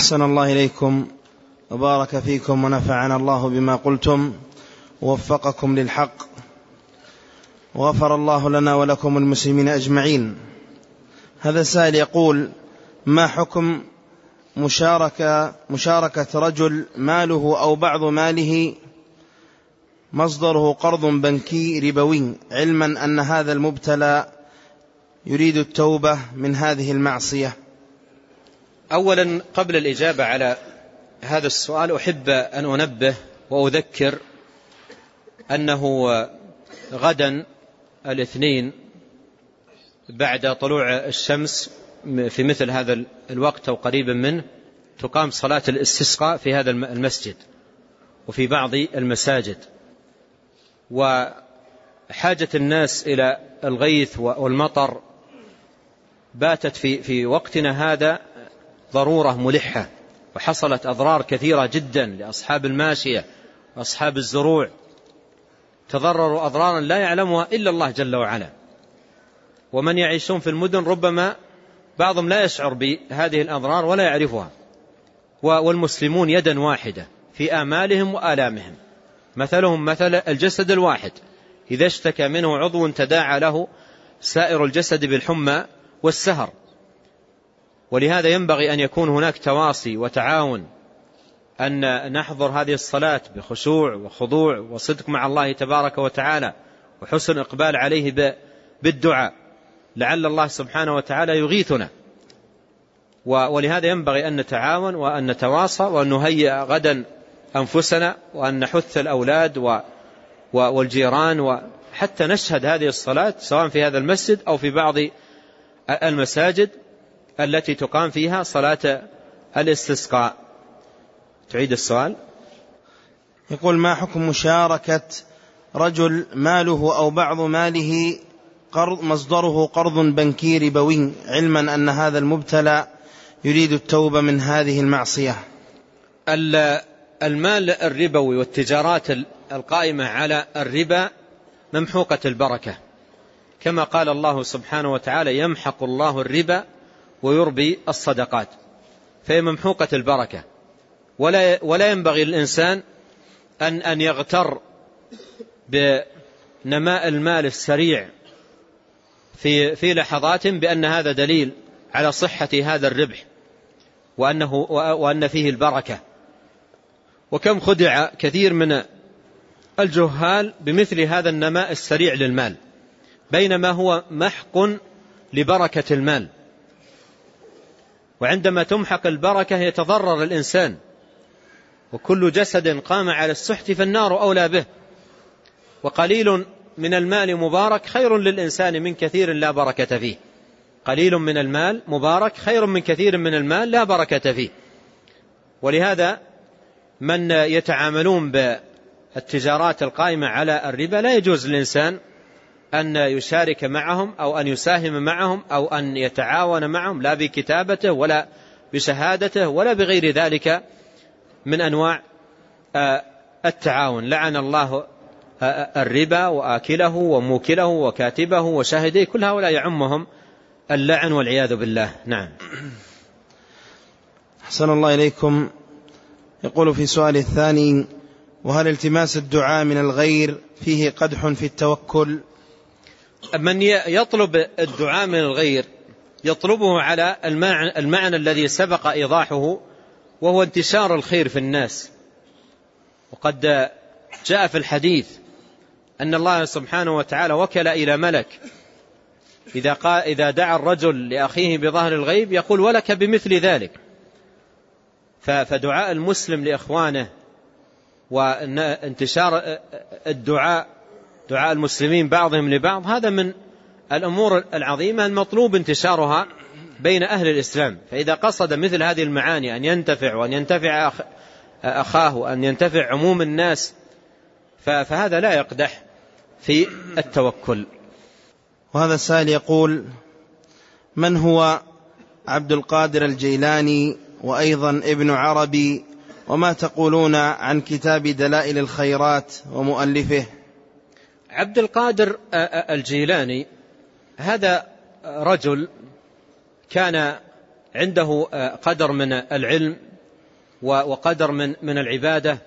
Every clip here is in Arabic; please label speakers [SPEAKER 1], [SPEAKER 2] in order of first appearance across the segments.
[SPEAKER 1] أحسن الله إليكم وبارك فيكم ونفعنا الله بما قلتم ووفقكم للحق وغفر الله لنا ولكم المسلمين أجمعين. هذا سائل يقول ما حكم مشاركة, مشاركة رجل ماله أو بعض ماله؟ مصدره قرض بنكي ربوي علما أن هذا المبتلى يريد التوبة من هذه المعصية.
[SPEAKER 2] أولا قبل الإجابة على هذا السؤال أحب أن أنبه وأذكر أنه غدا الاثنين بعد طلوع الشمس في مثل هذا الوقت أو قريبا منه تقام صلاة الاستسقاء في هذا المسجد وفي بعض المساجد. وحاجة الناس إلى الغيث والمطر باتت في في وقتنا هذا ضرورة ملحة وحصلت أضرار كثيرة جدا لأصحاب الماشية وأصحاب الزروع. تضرروا أضرارا لا يعلمها إلا الله جل وعلا. ومن يعيشون في المدن ربما بعضهم لا يشعر بهذه الأضرار ولا يعرفها. والمسلمون يدا واحدة في آمالهم وآلامهم. مثلهم مثل الجسد الواحد. إذا اشتكى منه عضو تداعى له سائر الجسد بالحمى والسهر. ولهذا ينبغي أن يكون هناك تواصي وتعاون أن نحضر هذه الصلاة بخشوع وخضوع وصدق مع الله تبارك وتعالى وحسن إقبال عليه بالدعاء. لعل الله سبحانه وتعالى يغيثنا. ولهذا ينبغي أن نتعاون وأن نتواصى وأن نهيئ غدا أنفسنا وأن نحث الأولاد والجيران وحتى نشهد هذه الصلاة سواء في هذا المسجد أو في بعض المساجد. التي تقام فيها صلاة الاستسقاء. تعيد السؤال.
[SPEAKER 1] يقول ما حكم مشاركة رجل ماله أو بعض ماله قرض مصدره قرض بنكي ربوي علما أن هذا المبتلى يريد التوبة من هذه المعصية.
[SPEAKER 2] المال الربوي والتجارات القائمة على الربا ممحوقة البركة. كما قال الله سبحانه وتعالى يمحق الله الربا ويربي الصدقات فهي ممحوقة البركة. ولا ولا ينبغي للإنسان أن أن يغتر بنماء المال السريع في في لحظات بأن هذا دليل على صحة هذا الربح وأنه وأن فيه البركة. وكم خدع كثير من الجهال بمثل هذا النماء السريع للمال بينما هو محق لبركة المال. وعندما تمحق البركة يتضرر الإنسان. وكل جسد قام على السحت فالنار أولى به. وقليل من المال مبارك خير للإنسان من كثير لا بركة فيه. قليل من المال مبارك خير من كثير من المال لا بركة فيه. ولهذا من يتعاملون بالتجارات القائمة على الربا لا يجوز للإنسان أن يشارك معهم أو أن يساهم معهم أو أن يتعاون معهم لا بكتابته ولا بشهادته ولا بغير ذلك من أنواع التعاون. لعن الله الربا وآكله وموكله وكاتبه وشاهديه كل هؤلاء يعمهم اللعن والعياذ بالله. نعم.
[SPEAKER 1] أحسن الله إليكم. يقول في سؤال الثاني وهل التماس الدعاء من الغير فيه قدح في التوكل؟
[SPEAKER 2] من يطلب الدعاء من الغير يطلبه على المعنى, الذي سبق إيضاحه وهو انتشار الخير في الناس. وقد جاء في الحديث أن الله سبحانه وتعالى وكل إلى ملك. إذا, قال إذا دعا الرجل لأخيه بظهر الغيب يقول ولك بمثل ذلك. فدعاء المسلم لإخوانه وانتشار الدعاء دعاء المسلمين بعضهم لبعض هذا من الأمور العظيمة المطلوب انتشارها بين أهل الإسلام. فإذا قصد مثل هذه المعاني أن ينتفع وأن ينتفع أخاه وأن ينتفع عموم الناس فهذا لا يقدح في التوكل.
[SPEAKER 1] وهذا السائل يقول من هو عبد القادر الجيلاني وأيضا ابن عربي وما تقولون عن كتاب دلائل الخيرات ومؤلفه؟
[SPEAKER 2] عبد القادر الجيلاني هذا رجل كان عنده قدر من العلم وقدر من من العبادة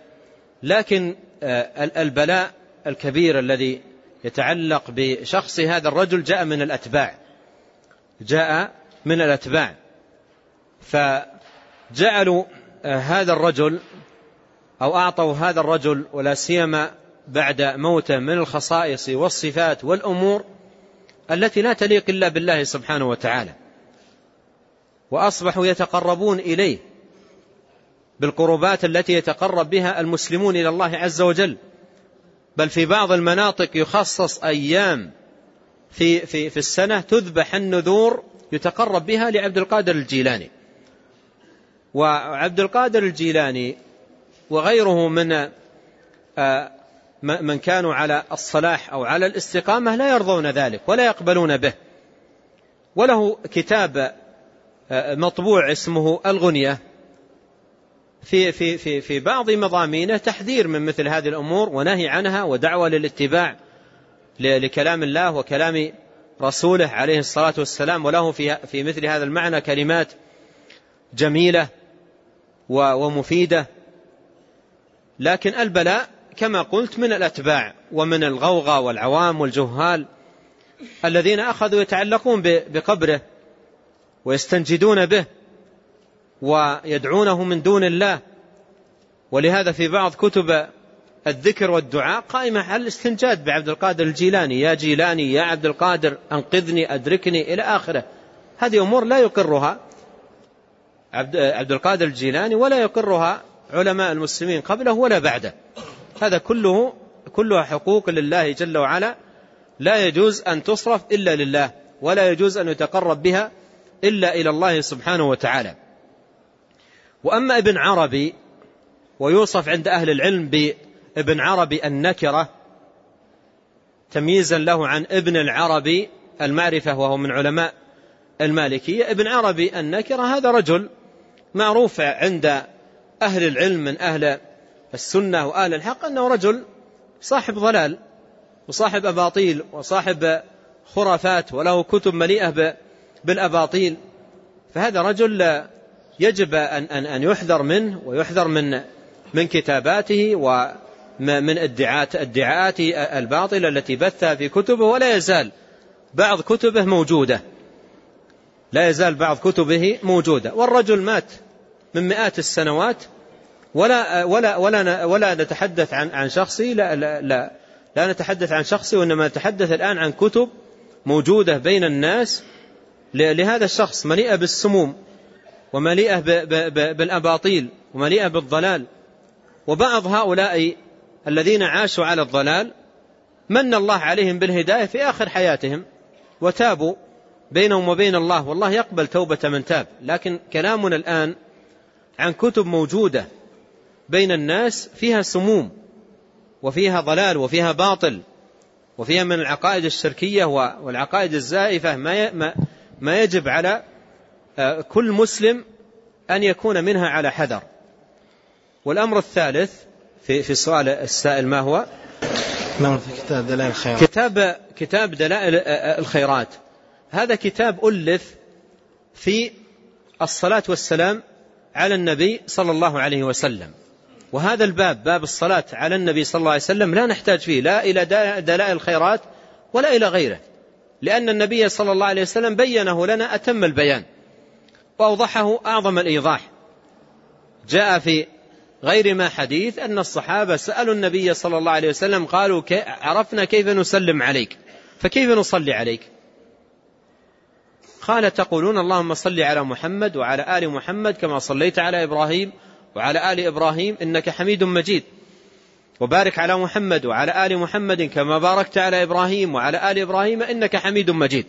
[SPEAKER 2] لكن البلاء الكبير الذي يتعلق بشخص هذا الرجل جاء من الأتباع جاء من الأتباع. فجعلوا هذا الرجل أو أعطوا هذا الرجل ولا سيما بعد موته من الخصائص والصفات والأمور التي لا تليق إلا بالله سبحانه وتعالى. وأصبحوا يتقربون إليه بالقربات التي يتقرب بها المسلمون إلى الله عز وجل. بل في بعض المناطق يخصص أيام في, في, في السنة تذبح النذور يتقرب بها لعبد القادر الجيلاني. وعبد القادر الجيلاني وغيره من آه، من كانوا على الصلاح أو على الاستقامة لا يرضون ذلك ولا يقبلون به. وله كتاب آه، مطبوع اسمه الغنية. في في في في بعض مضامينه تحذير من مثل هذه الأمور ونهي عنها ودعوة للاتباع لكلام الله وكلام رسوله عليه الصلاة والسلام. وله في في مثل هذا المعنى كلمات جميلة ومفيدة. لكن البلاء كما قلت من الأتباع ومن الغوغى والعوام والجهال الذين أخذوا يتعلقون بقبره ويستنجدون به ويدعونه من دون الله. ولهذا في بعض كتب الذكر والدعاء قائمة على الاستنجاد بعبد القادر الجيلاني. يا جيلاني يا عبد القادر أنقذني أدركني إلى آخره. هذه أمور لا يقرها عبد القادر الجيلاني ولا يقرها علماء المسلمين قبله ولا بعده. هذا كله كلها حقوق لله جل وعلا. لا يجوز أن تصرف إلا لله ولا يجوز أن يتقرب بها إلا إلى الله سبحانه وتعالى. وأما ابن عربي ويوصف عند أهل العلم بابن عربي النكرة تمييزا له عن ابن العربي المعرفة وهو من علماء المالكية. ابن عربي النكرة هذا رجل معروف عند أهل العلم من أهل السنة وأهل الحق أنه رجل صاحب ضلال وصاحب أباطيل وصاحب خرافات وله كتب مليئة بالأباطيل. فهذا رجل يجب أن, أن, أن يحذر منه ويحذر من من كتاباته ومن ادعاءات ادعاءات الباطلة التي بثها في كتبه ولا يزال بعض كتبه موجودة. لا يزال بعض كتبه موجودة. والرجل مات من مئات السنوات ولا ولا ولا ولا نتحدث عن عن شخصي لا لا لا, لا نتحدث عن شخصي وإنما نتحدث الآن عن كتب موجودة بين الناس لهذا الشخص مليئة بالسموم ومليئة بالأباطيل ومليئة بالضلال. وبعض هؤلاء الذين عاشوا على الضلال من الله عليهم بالهداية في آخر حياتهم وتابوا بينهم وبين الله. والله يقبل توبة من تاب. لكن كلامنا الآن عن كتب موجودة بين الناس فيها سموم وفيها ضلال وفيها باطل وفيها من العقائد الشركية والعقائد الزائفة ما ما يجب على آه، كل مسلم أن يكون منها على حذر. والأمر الثالث في في السؤال السائل ما هو؟
[SPEAKER 1] نعم في كتاب دلائل الخيرات.
[SPEAKER 2] كتاب كتاب دلائل آه، آه، الخيرات. هذا كتاب ألف في الصلاة والسلام على النبي صلى الله عليه وسلم. وهذا الباب باب الصلاة على النبي صلى الله عليه وسلم لا نحتاج فيه لا إلى دلائل الخيرات ولا إلى غيره لأن النبي صلى الله عليه وسلم بينه لنا أتم البيان وأوضحه أعظم الإيضاح. جاء في غير ما حديث أن الصحابة سألوا النبي صلى الله عليه وسلم قالوا عرفنا كيف نسلم عليك فكيف نصلي عليك؟ قال تقولون اللهم صل على محمد وعلى آل محمد كما صليت على إبراهيم وعلى آل إبراهيم إنك حميد مجيد. وبارك على محمد وعلى آل محمد كما باركت على إبراهيم وعلى آل إبراهيم إنك حميد مجيد.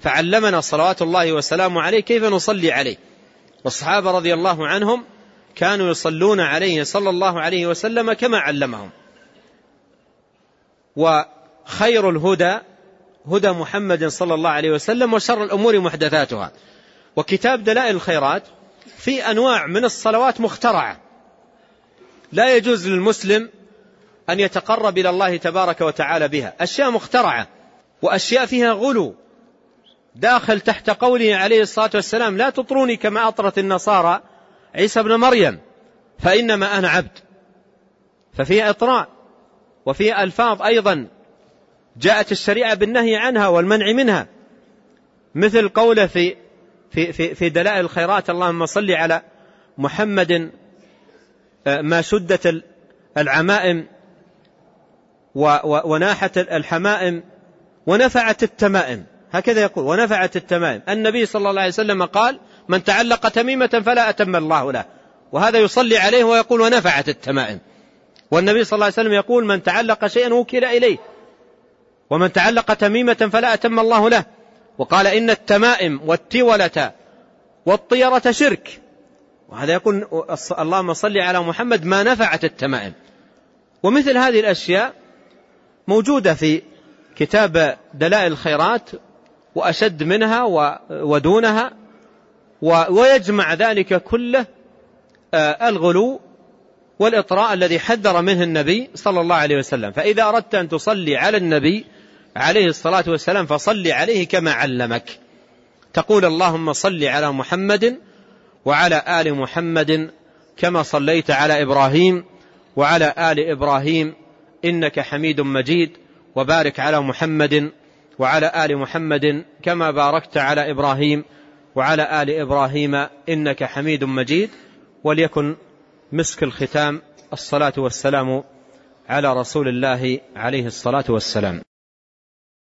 [SPEAKER 2] فعلمنا صلوات الله وسلامه عليه كيف نصلي عليه. والصحابة رضي الله عنهم كانوا يصلون عليه صلى الله عليه وسلم كما علمهم. وخير الهدى هدى محمد صلى الله عليه وسلم وشر الأمور محدثاتها. وكتاب دلائل الخيرات في أنواع من الصلوات مخترعة. لا يجوز للمسلم أن يتقرب إلى الله تبارك وتعالى بها. أشياء مخترعة وأشياء فيها غلو. داخل تحت قوله عليه الصلاة والسلام لا تطروني كما أطرت النصارى عيسى ابن مريم فإنما أنا عبد. ففي إطراء وفي ألفاظ أيضا جاءت الشريعة بالنهي عنها والمنع منها. مثل قوله في في في في دلائل الخيرات اللهم صل على محمد آه، ما شدت العمائم وناحت الحمائم ونفعت التمائم. هكذا يقول ونفعت التمائم. النبي صلى الله عليه وسلم قال من تعلق تميمة فلا أتم الله له. وهذا يصلي عليه ويقول ونفعت التمائم. والنبي صلى الله عليه وسلم يقول من تعلق شيئا وكل إليه. ومن تعلق تميمة فلا أتم الله له. وقال إن التمائم والتولة والطيرة شرك. وهذا يقول اللهم صل على محمد ما نفعت التمائم. ومثل هذه الأشياء موجودة في كتاب دلائل الخيرات وأشد منها ودونها ويجمع ذلك كله آه، الغلو والإطراء الذي حذر منه النبي صلى الله عليه وسلم. فإذا أردت أن تصلي على النبي عليه الصلاة والسلام فصل عليه كما علمك. تقول اللهم صل على محمد وعلى آل محمد كما صليت على إبراهيم وعلى آل إبراهيم إنك حميد مجيد. وبارك على محمد وعلى آل محمد كما باركت على إبراهيم وعلى آل إبراهيم إنك حميد مجيد. وليكن مسك الختام الصلاة والسلام على رسول الله عليه الصلاة والسلام.